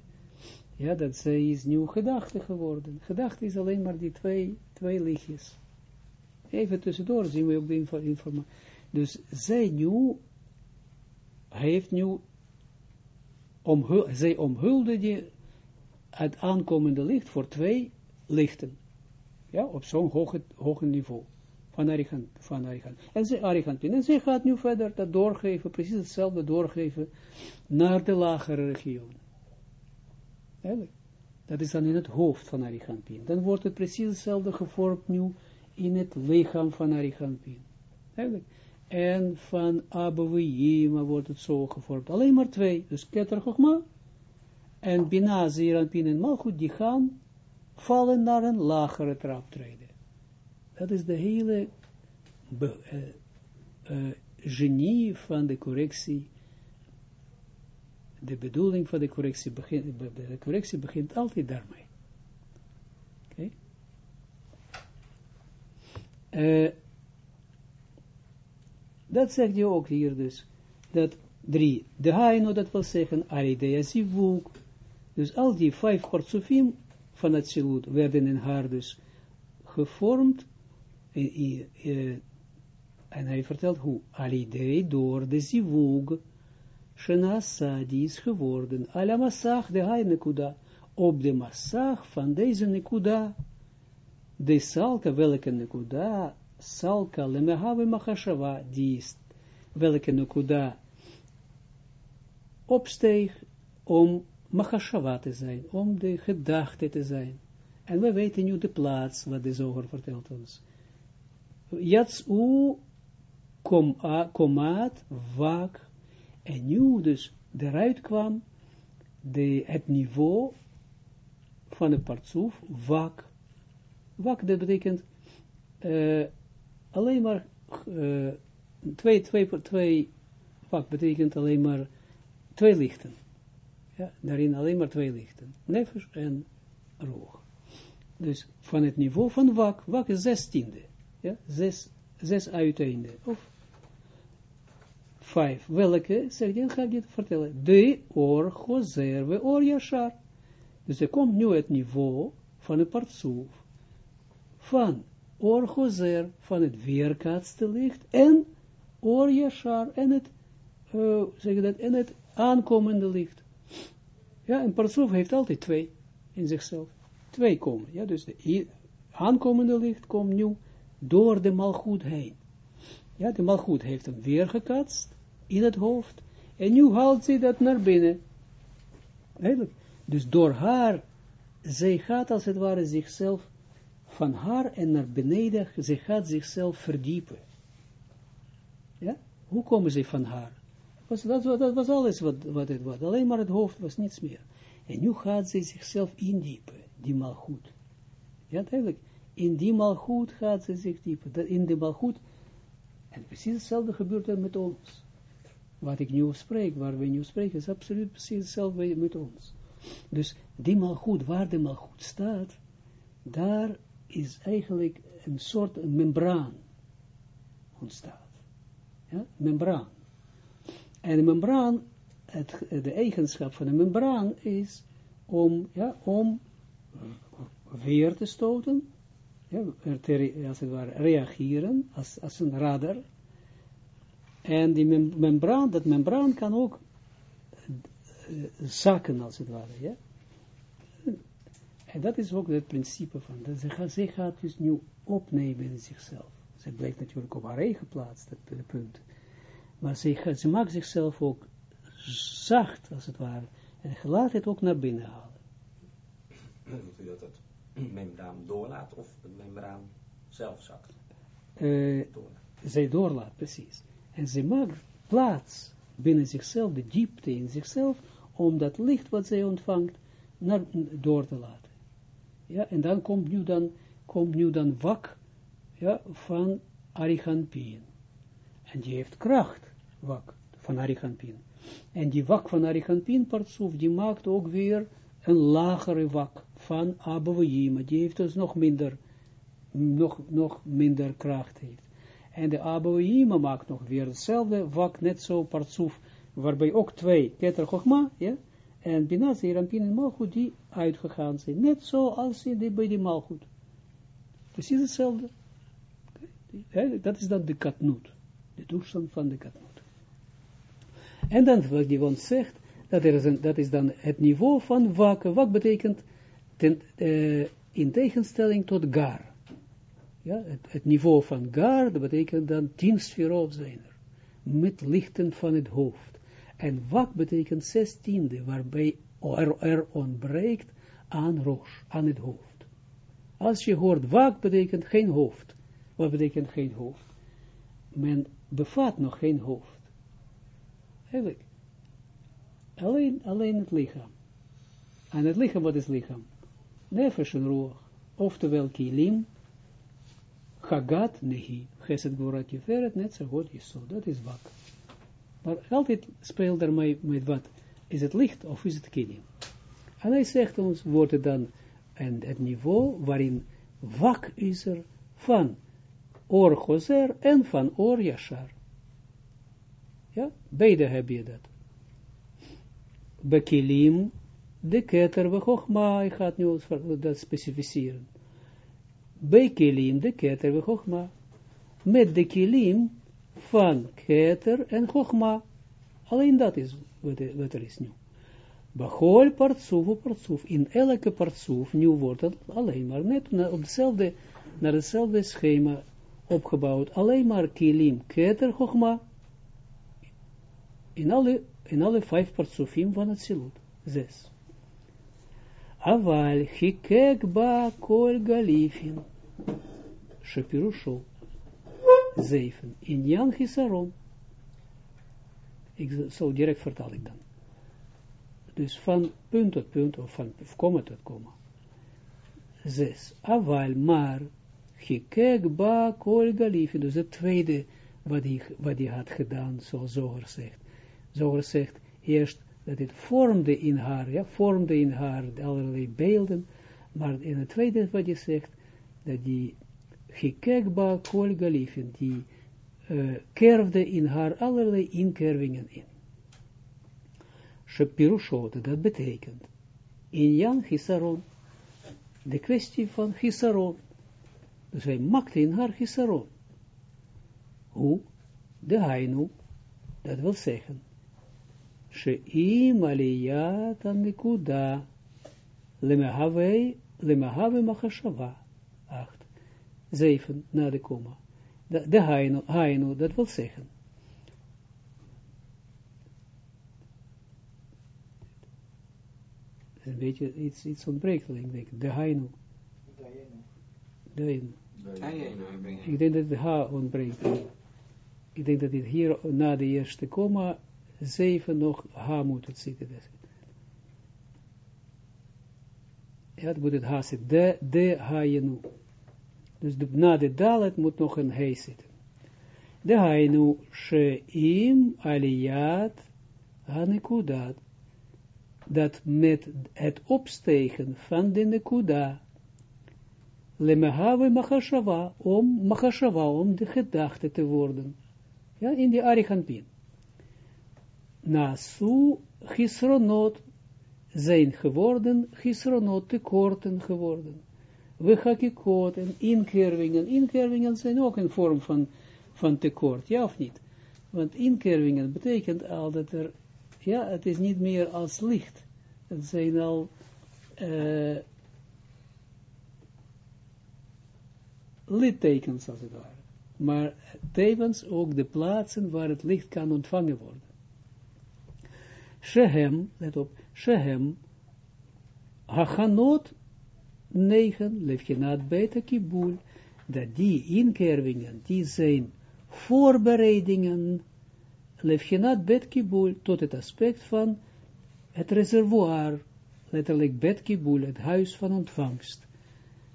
Ja, dat zij is nieuw gedachte geworden. Gedachte is alleen maar die twee, twee lichtjes. Even tussendoor zien we ook de informatie. Dus zij nu, heeft nu, omhul, zij omhulde die, het aankomende licht voor twee lichten. Ja, op zo'n hoge, hoge niveau. Van Arihant, van. En ze, Arihant, en zij gaat nu verder dat doorgeven, precies hetzelfde doorgeven, naar de lagere regionen. Eigenlijk. Dat is dan in het hoofd van Arichampin. Dan wordt het precies hetzelfde gevormd nu in het lichaam van Arichampin. En van Abouiyima wordt het zo gevormd. Alleen maar twee. Dus Keter Chogma en Bina, en Malchut, die gaan vallen naar een lagere traptreden. Dat is de hele be, uh, uh, genie van de correctie de bedoeling van de correctie begint, de correctie begint altijd daarmee. Okay? Uh, dat zegt je ook hier dus, dat drie, de haino, dat wil zeggen, aridea zivuk, dus al die vijf kortsofim van het werden in haar dus gevormd, uh, uh, en hij vertelt hoe, aridea door de zivug, Shenasa, die is geworden, ala massach de hai nekuda, op de massach van deze nekuda, de salka, welke nekuda, salka lemehave machashava, die is, welke nekuda opsteeg om machashava te zijn, om de gedachte te zijn. En we weten nu de plaats, wat de zoger vertelt ons. Yatsu komaat vak en nu dus eruit kwam de, het niveau van de partsoef, wak. Wak, dat betekent alleen maar twee, twee, twee, wak betekent alleen maar twee lichten. Daarin alleen maar twee lichten. Nefesh en roog. Dus van het niveau van wak, wak is zestiende. Ja, zes, zes uiteinden. Of vijf. Welke? Zeg ga ik je vertellen. De or gozer, we or yashar. Dus er komt nu het niveau van een partsoef. Van or gozer, van het weerkaatste licht. En or yashar, en het, uh, zeg dat, en het aankomende licht. Ja, een partsoef heeft altijd twee in zichzelf. Twee komen. Ja, dus de aankomende licht komt nu door de malgoed heen. Ja, de malgoed heeft hem weer gekatst in het hoofd. En nu haalt ze dat naar binnen. Eigenlijk. Dus door haar, zij gaat als het ware zichzelf van haar en naar beneden, zij gaat zichzelf verdiepen. Ja? Hoe komen ze van haar? Was, dat, dat, was alles wat, wat het was. Alleen maar het hoofd was niets meer. En nu gaat ze zichzelf indiepen, die malgoed. Ja, eigenlijk in die malgoed gaat ze zich diepen. In die malgoed, en precies hetzelfde gebeurt er met ons. Wat ik nu spreek, waar we nu spreken, is absoluut precies hetzelfde met ons. Dus die malgoed, waar de malgoed staat, daar is eigenlijk een soort membraan ontstaat. Ja, membraan. En een membraan, het, de eigenschap van een membraan is om, ja, om weer te stoten, ja, als het ware reageren, als, als een radar. En die membraan, dat membraan kan ook uh, zakken, als het ware, ja. En dat is ook het principe van, dat ze, gaat, ze gaat dus nu opnemen in zichzelf. Ze blijft natuurlijk op haar eigen plaats, dat punt. Maar ze, ze maakt zichzelf ook zacht, als het ware, en laat het ook naar binnen halen. Doet u dat het membraan doorlaat of de membraan zelf zakt? Uh, zij doorlaat, precies. En ze maakt plaats binnen zichzelf, de diepte in zichzelf, om dat licht wat zij ontvangt, naar, door te laten. Ja, en dan komt nu dan, komt nu dan wak, ja, van Ariganpien. En die heeft kracht, wak, van Ariganpien. En die wak van Ariganpien, partsoef, die maakt ook weer een lagere wak van Abouhima, die heeft dus nog minder, nog, nog minder kracht heeft. En de Abouhima maakt nog weer hetzelfde wak, net zo partsoef, waarbij ook twee, Keter Chogma, ja, en Bina Zeerampin en Malchut, die uitgegaan zijn, net zo als in bij die Malchut. Precies hetzelfde. dat is dan de katnoot, de toestand van de katnoot. En dan wat die ons zegt, dat, is een, dat is dan het niveau van waken. Wat betekent ten, uh, in tegenstelling tot gar. Ja, het, niveau van gar, dat betekent dan tien sferot zijn er. Met lichten van het hoofd. En wak betekent zestiende, waarbij er, er ontbreekt aan roos, aan het hoofd. Als je hoort wak betekent geen hoofd. Wat betekent geen hoofd? Men bevat nog geen hoofd. Eigenlijk. Alleen, alleen het lichaam. En het lichaam, wat is lichaam? Nefesh en roog. Oftewel kilim, chagat nehi, geset gorat net zo goed is zo. Dat is wak. Maar altijd speelt er met wat. Is het licht of is het kilim? En hij zegt ons, wordt het dan en het niveau waarin wak is er van or gozer en van or yashar. Ja, beide heb je dat bekilim, de keter we chogma, ik ga nu dat specificeren. Bekilim, de keter we chogma, met de kilim van keter en chogma. Alleen dat is wat er is nu. Bachol partsuf op partsuf, in elke partsuf, nu wordt het alleen maar net op hetzelfde, naar hetzelfde schema opgebouwd, alleen maar kilim, keter, chogma, in alle in alle vijf partsofim van het silut. Zes. Aval hikek ba kol galifin. Shapirusho. Zeven. In Jan Gisaron. Ik zo direct vertaal ik dan. Dus van punt tot punt, of van komma tot komma. Zes. Aval, maar, hikek ba kol galifin. Dus het tweede wat hij, wat hij had gedaan, zoals Zoger zegt zoals zegt, eerst dat het vormde in haar, ja, vormde in haar allerlei beelden, Maar in het tweede wat je zegt, dat die gekekba kol galifin, die uh, kerfde in haar allerlei inkervingen in. Shepirushote, dat betekent, in Jan Gisaron, de kwestie van Gisaron, dus hij maakte in haar Gisaron. Hoe? De Hainu, dat wil zeggen, Aliyat anikuda, lemahave, lemahave machashava, acht, zeven, na de komma. De, de hainu, hainu, dat wil zeggen. Een beetje iets, iets ontbreekt, denk ik. De hainu. De hainu. Ik denk dat de ha ontbreekt. Ik denk dat dit hier na de eerste komma zeven nog ha moet het zitten. Ja, het moet het ha zitten. De, de hainu. Dus de, na de dalet moet nog een he zitten. De hainu she'im aliyat hanekudat. Dat met het opstegen van de nekuda. Lemehave machashava, om machashava, om de gedachte te worden. Ja, in de Arihanpin. Nasu gisronot zijn geworden, gisronot tekorten geworden we hakikot en inkervingen. Inkervingen zijn ook een vorm van, van tekort, ja of niet? Want inkervingen betekent al dat er, ja, het is niet meer als licht. Het zijn al uh, littekens als het ware. Maar tevens ook de plaatsen waar het licht kan ontvangen worden. Shehem, let op, Shehem, Hachanot 9, lefjenat beta kibul, dat die inkervingen, die zijn voorbereidingen, lefjenat bet kibul, tot het aspect van het reservoir, letterlijk bet kibul, het huis van ontvangst.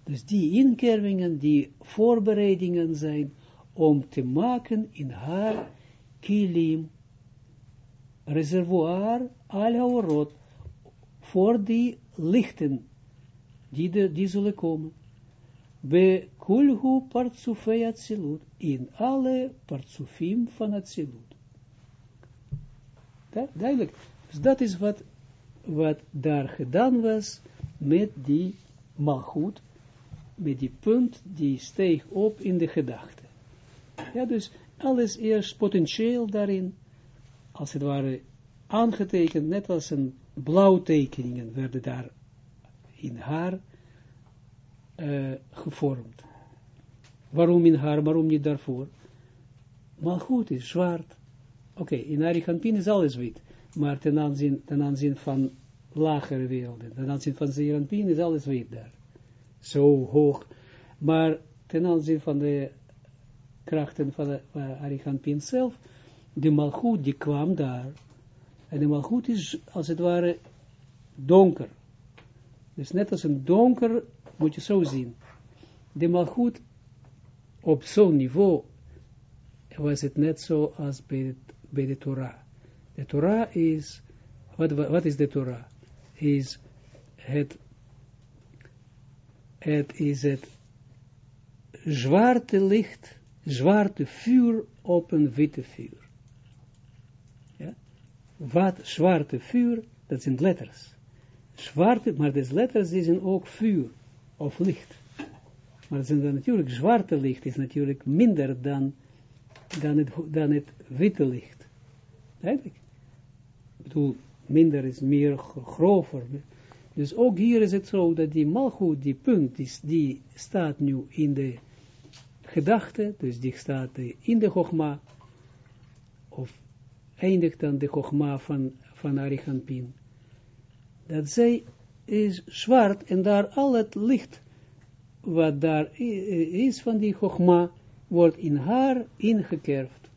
Dus die inkervingen, die voorbereidingen zijn, om te maken in haar kilim, reservoir, al voor die lichten, die, de, die zullen komen. Be kulhu partsufei atzilut, in alle partsufim van atzilut. Da, duidelijk. Dus dat is wat, wat daar gedaan was met die malgoed, met die punt die steeg op in de gedachte. Ja, dus alles eerst potentieel daarin, als het ware aangetekend, net als een blauwtekeningen werden daar in haar uh, gevormd. Waarom in haar, waarom niet daarvoor? Maar goed is zwart. Oké, okay, in Arichampin is alles wit, maar ten aanzien, ten aanzien van lagere werelden, ten aanzien van Zeranpin is alles wit daar. Zo hoog. Maar ten aanzien van de krachten van de uh, zelf, de malgoed die kwam daar, en de malgoed is als het ware donker. Dus net als een donker, moet je zo zien. De malgoed, op zo'n niveau, was het net zo als bij, het, bij de Torah. De Torah is, wat, wat is de Torah? Is het, het is het zwarte licht, zwarte vuur op een witte vuur. Wat zwarte vuur, dat zijn letters zwarte, maar deze letters zijn ook vuur of licht. Maar het zijn natuurlijk, zwarte licht is natuurlijk minder dan, dan, het, dan het witte licht. Eigenlijk. Ik bedoel, minder is meer grover. Dus ook hier is het zo dat die malgoed, die punt, die, die staat nu in de gedachte, dus die staat in de gogma, of eindigt dan de gogma van, van Arichampin dat zij is zwart en daar al het licht wat daar is van die chogma wordt in haar ingekerfd.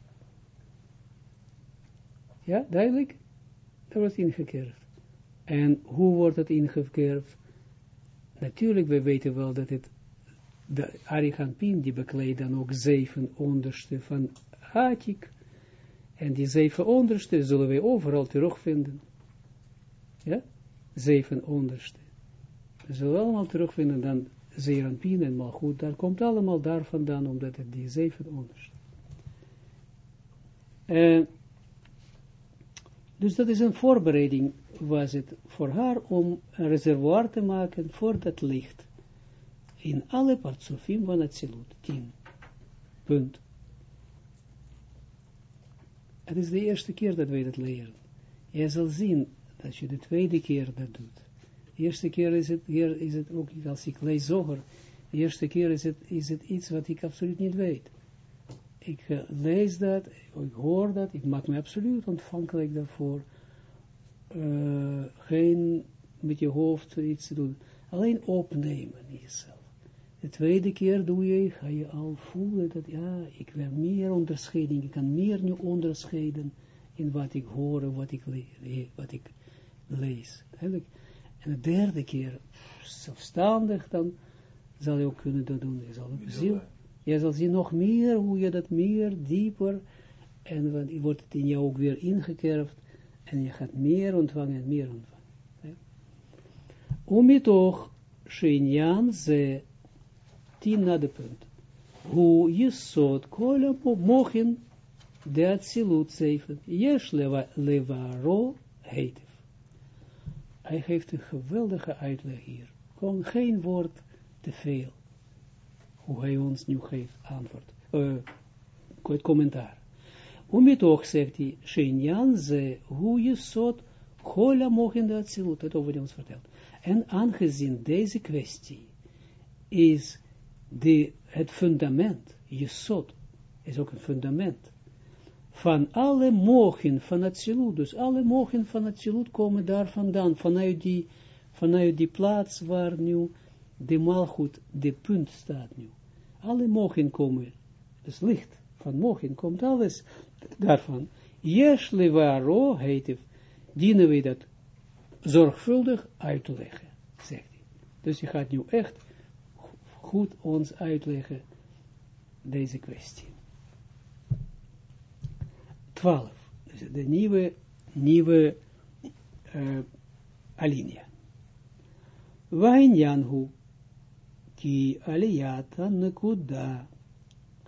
Ja, duidelijk? Dat wordt ingekerfd. En hoe wordt het ingekerfd? Natuurlijk, we weten wel dat het, de Arichampin, die bekleedt dan ook zeven onderste van Atik. En die zeven onderste zullen we overal terugvinden. Ja? zeven onderste. We zullen allemaal terugvinden dan Zeranpien en Malchut. Dat komt allemaal daar vandaan, omdat het die zeven onderste. Uh, dus dat is een voorbereiding, was het voor haar, om een reservoir te maken voor dat licht. In alle partsofim van het. Tien. Punt. Het is de eerste keer dat wij dat leren. Je zal zien dat je de tweede keer dat doet. De eerste keer is het, hier is het ook, als ik lees zoger, de eerste keer is het, is het iets wat ik absoluut niet weet. Ik uh, lees dat, ik hoor dat, ik maak me absoluut ontvankelijk daarvoor. Uh, geen met je hoofd iets te doen. Alleen opnemen jezelf. De tweede keer doe je, ga je al voelen dat, ja, ik wil meer onderscheiding, ik kan meer nu onderscheiden in wat ik hoor, wat ik, le wat ik lees. Eigenlijk. En de derde keer, zelfstandig, dan zal je ook kunnen dat doen. Je zal zien, je zal zien nog meer, hoe je dat meer, dieper, en dan wordt het in jou ook weer ingekerfd, en je gaat meer ontvangen en meer ontvangen. Om toch, Shinyan ze tien na de punt. Hoe je soort kolen mogen de Atsilut zeven. Yesh levaro heet. Hij geeft een geweldige uitleg hier. Gewoon geen woord te veel. Hoe hij ons nu geeft antwoord. Uh, het commentaar. Omitoch zegt hij, Shinyan ze, hoe je soort Hola mogen de Atsilut, dat over ons vertelt. En aangezien deze kwestie is het fundament, Jesod, is ook een fundament, van alle mogen van het zilut, dus alle mogen van het zilut komen daar vandaan, vanuit die, vanuit die plaats waar nu de malgoed, de punt staat nu. Alle mogen komen, dus licht van mogen komt alles daarvan. Levaro heet het, dienen we dat zorgvuldig uit te leggen, zegt hij. Dus je gaat nu echt goed ons uitleggen deze kwestie. 12. Dus de nieuwe, nieuwe uh, alinea. Wainyanhu ki aliyata nekuda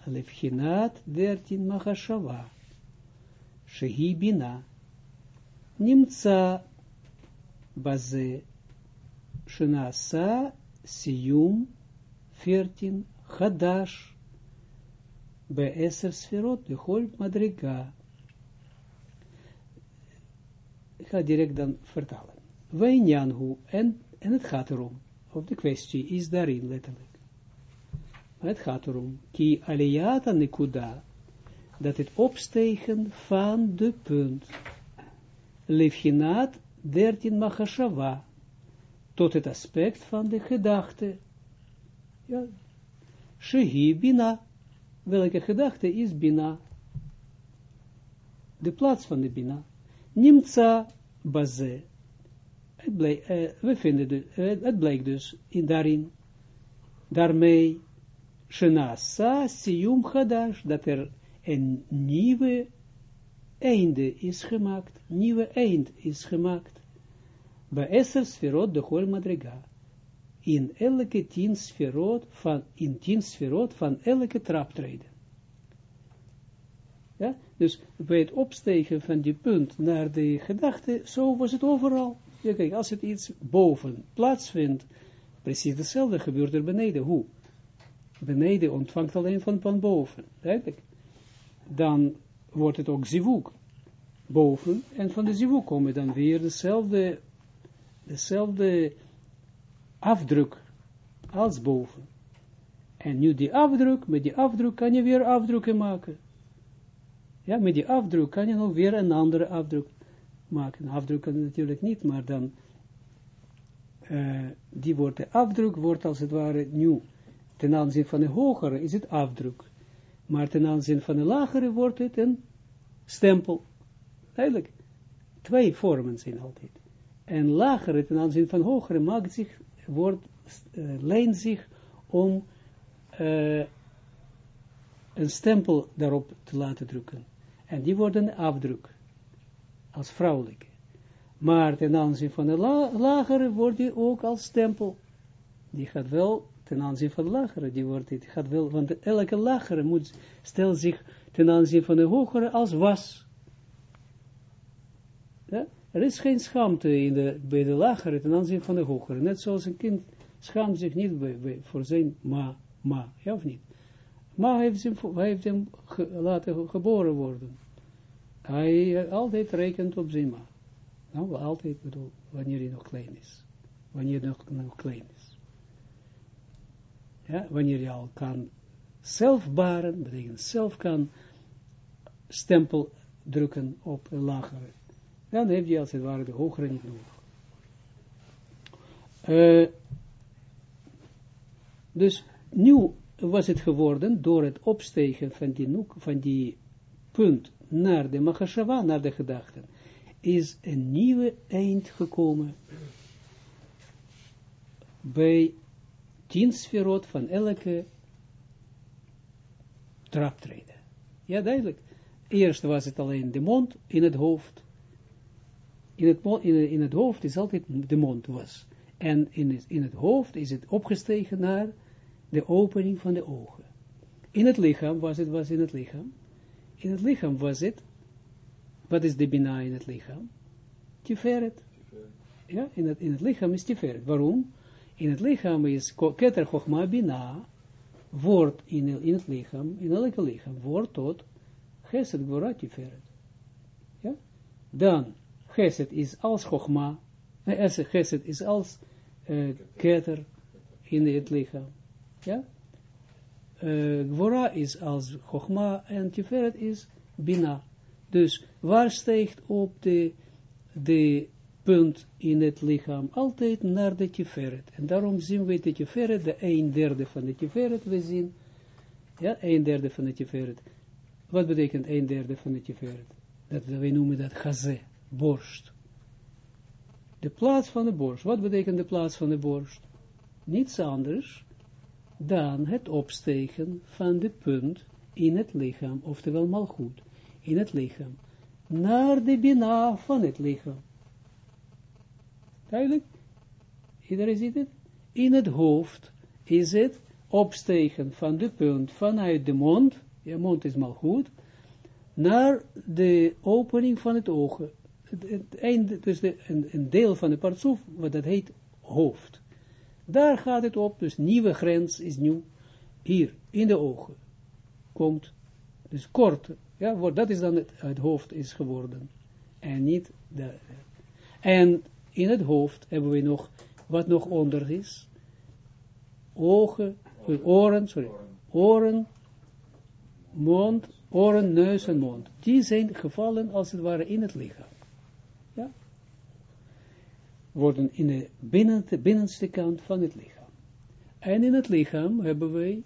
lefchinat dertin machashava shehi bina nimtza baze shenasa siyum 14, Hadash, bij Eser Sferot, de Hol Madriga. Ik ga direct dan vertalen. Wijnjanhu, en, en het gaat erom, of de kwestie is daarin letterlijk. Het gaat erom, ki aliyata nekuda, dat het opstegen van de punt, levchinaat 13 machashava, tot het aspect van de gedachte, ja. Shehi bina. Welke gedachte is bina? De plaats van de bina. Nimtza baze. Het bleek, uh, we vinden de, het blijkt dus in daarin, daarmee, Shenasa siyum chadash, dat er een nieuwe einde is gemaakt, nieuwe eind is gemaakt. Bij Esser Sferot de Hol Madriga in elke tien sferot van, in tien van elke traptreden. Ja, dus bij het opstegen van die punt naar de gedachte, zo was het overal. Ja, kijk, als het iets boven plaatsvindt, precies hetzelfde gebeurt er beneden. Hoe? Beneden ontvangt alleen van, van boven. Duidelijk. Dan wordt het ook zivuk. Boven. En van de zivuk komen dan weer dezelfde, dezelfde afdruk als boven. En nu die afdruk, met die afdruk kan je weer afdrukken maken. Ja, met die afdruk kan je nog weer een andere afdruk maken. Afdruk kan natuurlijk niet, maar dan, uh, die wordt, de afdruk wordt als het ware nu, ten aanzien van de hogere is het afdruk. Maar ten aanzien van de lagere wordt het een stempel. Eigenlijk, twee vormen zijn altijd. En lagere ten aanzien van hogere maakt zich wordt, uh, leent zich om uh, een stempel daarop te laten drukken. En die wordt een afdruk, als vrouwelijke. Maar ten aanzien van de la lagere wordt die ook als stempel die gaat wel ten aanzien van de lagere, die wordt, die gaat wel, want elke lagere moet, stelt zich ten aanzien van de hogere als was. Ja? Er is geen schaamte in de, bij de lagere ten aanzien van de hogere. Net zoals een kind schaamt zich niet voor zijn ma, ma, ja of niet? Ma heeft hem, heeft hem laten geboren worden. Hij altijd rekent op zijn ma. Nou, altijd bedoel, wanneer hij nog klein is. Wanneer hij nog, nog klein is. Ja, wanneer je al kan zelf baren, betekent zelf kan stempel drukken op een lagere. Dan heb je als het ware de hogere niet nodig. Uh, dus nu was het geworden door het opstegen van die, noek, van die punt naar de Mahashava, naar de gedachten, is een nieuwe eind gekomen bij tien sferot van elke traptreden. Ja, duidelijk. Eerst was het alleen de mond in het hoofd. In het, in, in het hoofd is altijd de mond was. En in het, in het hoofd is het opgestegen naar de opening van de ogen. In het lichaam was het, was in het lichaam. In het lichaam was het, wat is de bina in het lichaam? Tiferet. Ja, in het, in het lichaam is tiferet. Waarom? In het lichaam is keter chokma bina, wordt in, in het lichaam, in elke lichaam, wordt tot Geset Gvora Tiferet. Ja? Dan, Geset is als Chogma, eh, Geset is als uh, Keter in het lichaam. Ja? Uh, Gvora is als Chogma en Tiferet is Bina. Dus waar steekt op de, de punt in het lichaam? Altijd naar de Tiferet. En daarom zien we de Tiferet, de een derde van de Tiferet, we zien, ja, een derde van de Tiferet. Wat betekent een derde van de Tiferet? Dat, wij noemen dat gazé, borst. De plaats van de borst. Wat betekent de plaats van de borst? Niets anders dan het opstegen van de punt in het lichaam, oftewel malgoed, in het lichaam, naar de bina van het lichaam. Duidelijk? Iedereen ziet het? In het hoofd is het opstegen van de punt vanuit de mond, je mond is mal goed, naar de opening van het oog. Het, dus een, een, deel van de partsoef, wat dat heet hoofd. Daar gaat het op, dus nieuwe grens is nu hier, in de ogen. Komt, dus kort, ja, dat is dan het, het hoofd is geworden. En niet de, en in het hoofd hebben we nog, wat nog onder is, ogen, oren, sorry, oren, mond, oren, neus en mond. Die zijn gevallen als het ware in het lichaam. Worden in de binnenste kant van het lichaam. En in het lichaam hebben wij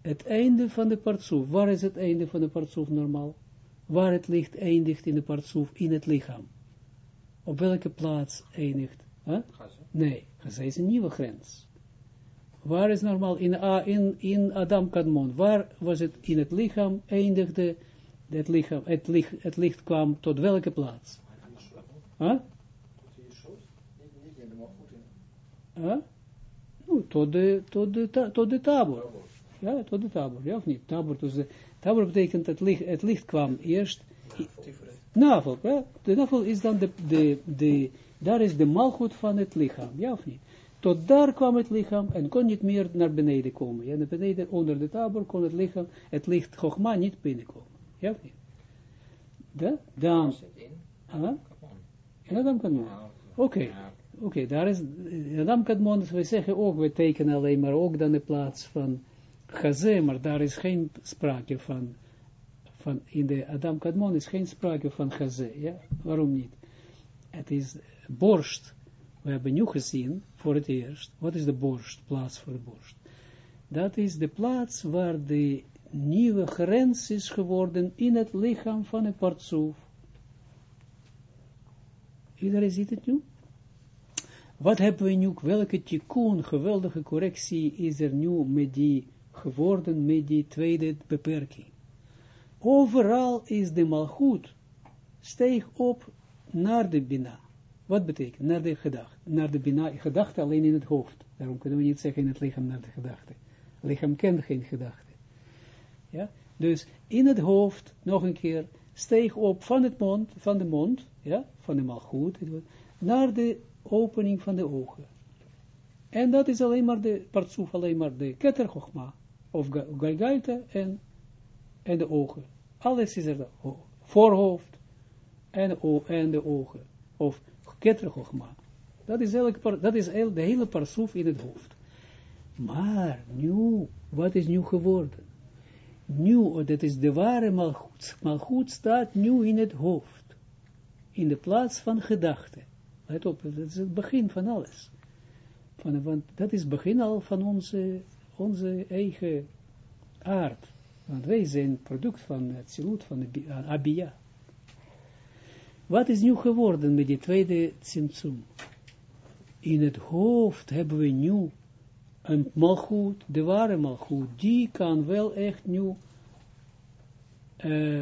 het einde van de partsoef. Waar is het einde van de partsoef normaal? Waar het licht eindigt in de partsoef, in het lichaam. Op welke plaats eindigt? Huh? Nee, Gaza is een nieuwe grens. Waar is normaal in, in, in Adam Kadmon, waar was het in het lichaam, eindigde het lichaam, het licht, het licht kwam tot welke plaats? Huh? Huh? No, tot de, tot de, tot de tabor. Ja, tot de tabor, ja of niet? Tabor, dus de, tabor betekent het licht, het licht kwam eerst. Navel, ja? De navel is dan de, de, de, daar is de malgoed van het lichaam, ja of niet? Tot daar kwam het lichaam en kon niet meer naar beneden komen. Ja, naar beneden, onder de tabor, kon het lichaam, het licht Chogma niet binnenkomen. Ja of niet? Da? Dan. Huh? In Adam Kadmon. Oké. Oké, daar is, Adam Kadmon, we zeggen ook, we tekenen alleen maar ook dan de plaats van Gazé, maar daar is geen sprake van, van in de Adam Kadmon is geen sprake van Gazé, ja? Waarom niet? Het is borst, we hebben nu gezien, voor het eerst, wat is de borst, plaats voor de borst? Dat is de plaats waar de nieuwe grens is geworden in het lichaam van een partsoef. Iedereen ziet het nu? Wat hebben we nu, welke tikkun, geweldige correctie is er nu met die geworden, met die tweede beperking? Overal is de malgoed, steeg op naar de bina. Wat betekent? Naar de gedachte. Naar de bina, gedachte alleen in het hoofd. Daarom kunnen we niet zeggen in het lichaam naar de gedachte. Lichaam kent geen gedachte. Ja? Dus in het hoofd, nog een keer, steeg op van het mond, van de mond, ja, van de malgoed, naar de opening van de ogen. En dat is alleen maar de partsoef, alleen maar de kettergochma, of galgalta en, en de ogen. Alles is er, voorhoofd en, en de ogen, of kettergochma. Dat is, elke, dat is de hele partsoef in het hoofd. Maar nu, wat is nu geworden? Nu, dat is de ware malgoed. Malgoed staat nu in het hoofd. In de plaats van gedachten. Let op, dat is het begin van alles. Van, want dat is het begin al van onze, onze eigen aard. Want wij zijn product van het silut van Abia. Wat is nu geworden met die tweede Tsimtsum? In het hoofd hebben we nu een malgoed, de ware malgoed, die kan wel echt nu uh,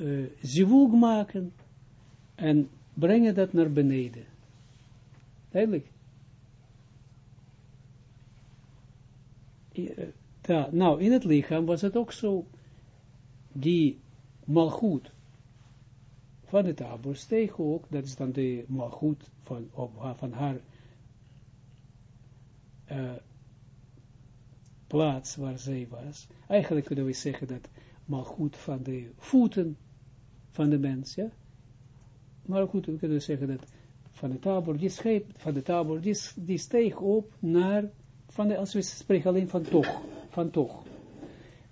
uh, zivug maken en brengen dat naar beneden. Duidelijk. Ja, nou, in het lichaam was het ook zo, die malgoed van het tabor steeg ook, dat is dan de malgoed van, van haar uh, plaats waar zij was. Eigenlijk kunnen we zeggen dat malgoed van de voeten van de mens, ja. Maar goed, we kunnen zeggen dat van de tabor, die scheep, van de tabor, die, die steeg op naar, van de, als we spreken alleen van toch, van toch,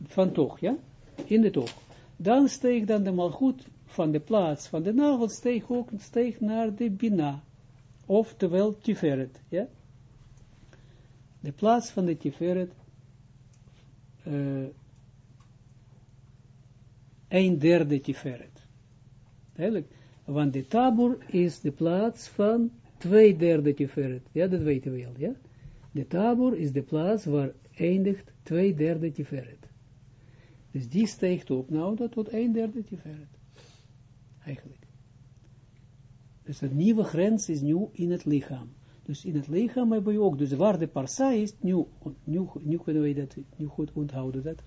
van toch, ja, in de toch. Dan steeg dan de malgoed van de plaats van de nagel, steeg ook, steeg naar de bina, oftewel tiferet, ja. De plaats van de tiferet, uh, een derde tiferet. Eigenlijk, want de tabur is de plaats van twee derde tiferet. Ja, dat weten we al, ja. De tabur is de plaats waar eindigt twee derde tiferet. Dus die steekt op nou dat tot een derde tiferet. Eigenlijk. Dus de nieuwe grens is nu in het lichaam. Dus in het lichaam hebben we ook, dus waar de parsa is, nu, nu, nu kunnen we dat nu goed onthouden, dat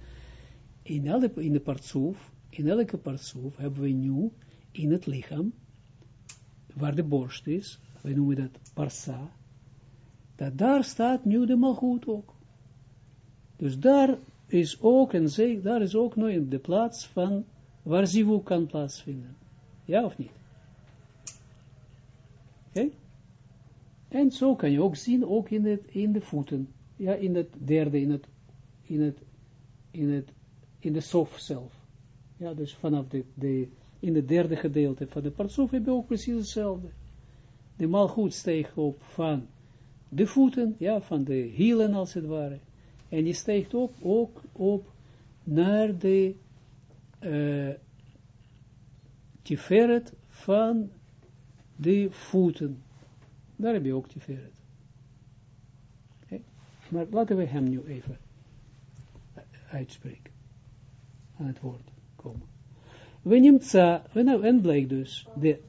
in, elke, in de partsoef, in elke partsoef hebben we nu in het lichaam, waar de borst is, we noemen dat parsa, dat daar staat nu de malgoed ook. Dus daar is ook, en zeg, daar is ook nu de plaats van waar zivu kan plaatsvinden. Ja of niet? Oké? En zo kan je ook zien, ook in, het, in de voeten. Ja, in het derde, in het, in het, in het, in de sof zelf. Ja, dus vanaf de, de in het derde gedeelte van de partsof heb je ook precies hetzelfde. De malgoed steeg op van de voeten, ja, van de hielen als het ware. En die steekt op, ook op naar de uh, tiferet van de voeten. Daar heb je ook tiferet. Maar laten we hem nu even uitspreken. Aan het woord komen. We nimtza, en blijkt dus, de,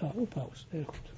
oh, pauze, erg goed.